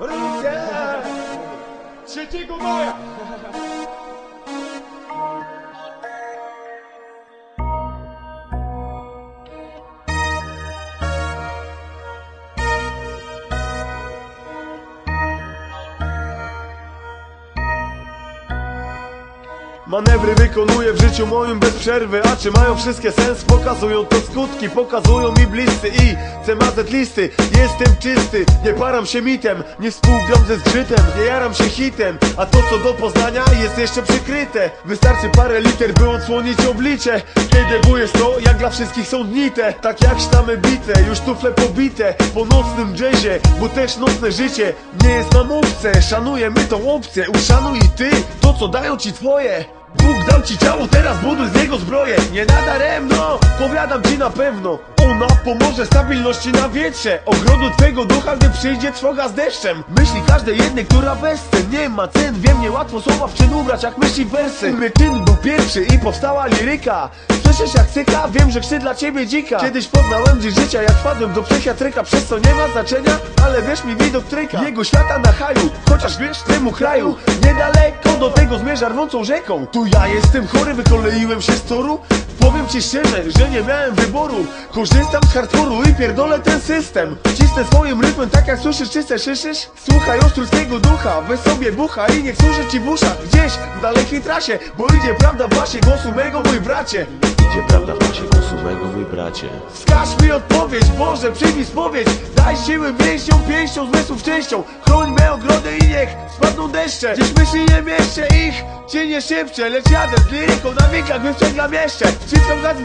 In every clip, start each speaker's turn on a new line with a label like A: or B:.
A: Rewolucja! 3 maja! Manewry wykonuję w życiu moim bez przerwy A czy mają wszystkie sens? Pokazują to skutki Pokazują mi bliscy i CMZ listy. Jestem czysty, nie param się mitem Nie współgram ze zgrzytem, nie jaram się hitem. A to co do poznania jest jeszcze przykryte. Wystarczy parę liter by odsłonić oblicze. KDW jest to jak dla wszystkich są dnite Tak jak sztamy bite, już tufle pobite Po nocnym jazzie, bo też nocne życie Nie jest nam obce, szanujemy tą opcję Uszanuj i ty to co dają ci twoje Bóg dał ci ciało, teraz buduj z niego zbroję. Nie nadaremno, powiadam ci na pewno Ona pomoże stabilności na wietrze. Ogrodu twego ducha, gdy przyjdzie trwoga z deszczem. Myśli każdej jednej, która bezcen Nie ma cen, wiem, niełatwo słowa w czyn ubrać Jak myśli wersy. My czyn był pierwszy i powstała liryka. Słyszysz jak syka? Wiem, że chcę dla ciebie dzika. Kiedyś poznałem dziś życia, jak wpadłem do psychiatryka Przez co nie ma znaczenia, ale wiesz mi widok tryka. Jego świata na haju, chociaż wiesz temu kraju. Niedaleko do tego zmierza rwącą rzeką. Tu ja jestem chory, wykoleiłem się z toru. Powiem ci szczerze, że nie miałem wyboru Korzystam z hardcore'u i pierdolę ten system. Cisnę swoim rytmem tak jak słyszysz, czyste szyszysz Słuchaj ostruckiego ducha, weź sobie bucha I niech służy ci w uszach. Gdzieś w dalekiej trasie Bo idzie prawda w basie głosu mego, mój bracie.
B: Idzie prawda w czasie głosu mego, mój bracie.
A: Wskaż mi odpowiedź, Boże, przyjmij spowiedź Daj siły mięśniom, pięścią, zmysłów częścią Chroń me ogrody i niech spadną deszcze. Dziś myśli nie mieszczę ich, cię nie szybcie. Lecz jadę z liryką na winkach, wyprzedlam jeszcze. Wciskam gaz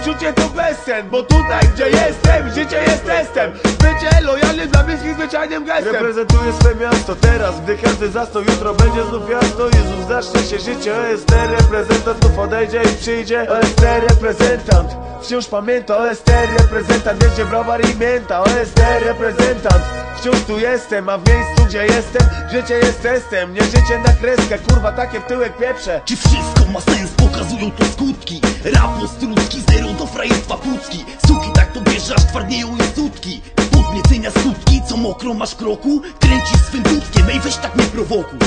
A: uczucie to bezsen Bo tutaj, gdzie jestem, życie jest testem. Bycie lojalnym dla bliskich zwyczajnym gestem. Reprezentuję swe miasto teraz Gdy każdy zasnął, jutro będzie znów jasno Jezus, zacznie się życie OST. Reprezentant znów odejdzie i przyjdzie OST reprezentant. Wciąż pamięta OST reprezentant Jedzie browar i mięta. OST reprezentant Wciąż tu jestem, a w miejscu gdzie jestem Życie jest testem, nie życie na kreskę Kurwa takie w tyłek pieprze.
C: Czy wszystko ma sens? Pokazują to skutki. Rap ostrucki, zero do frajerstwa pucki. Suki tak to bierze, aż twardnieją i sutki. Podniecenia skutki, co mokro masz kroku. Kręcisz swym dudkiem, ej weź tak nie prowokuj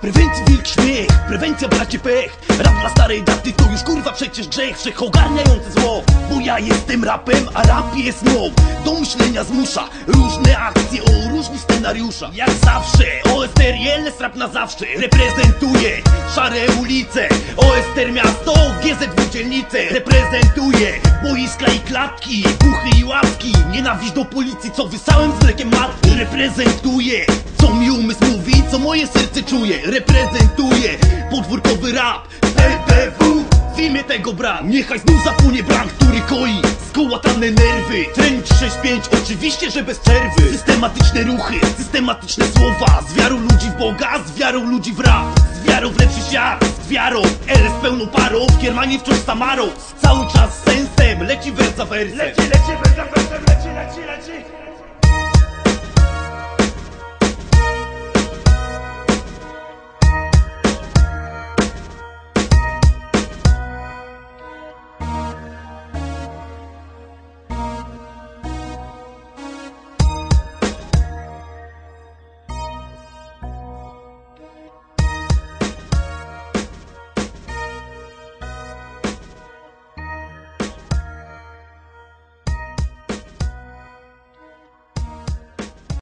C: prewencji wilk śmiech, prewencja bracie pech. Rap dla starej daty to już kurwa przecież grzech. Wszechogarniające zło Bo ja jestem rapem, a rap jest mną Do myślenia zmusza Różne akcje o różnych scenariuszach. Jak zawsze, OSTR jest rap na zawsze Reprezentuje szare ulice. OSTR miasto, GZW dzielnice Reprezentuje boiska i klatki Buchy i łapki. Nienawiść do policji, co wysałem z mlekiem matki. Reprezentuje co mi umysł co moje serce czuje Reprezentuje podwórkowy rap TDW w. Imię tego brat Niechaj znów zapłonie blank, który koi Skołatane nerwy. Trening 6-5, oczywiście, że bez przerwy. Systematyczne ruchy, systematyczne słowa. Z wiarą ludzi w Boga, z wiarą ludzi w rap. Z wiarą w lepszy świat, z wiarą R z pełną parą, w Kiermanie wciąż samarą Cały czas z sensem, leci wers za wersem.
A: Leci, leci, bez leci, leci, leci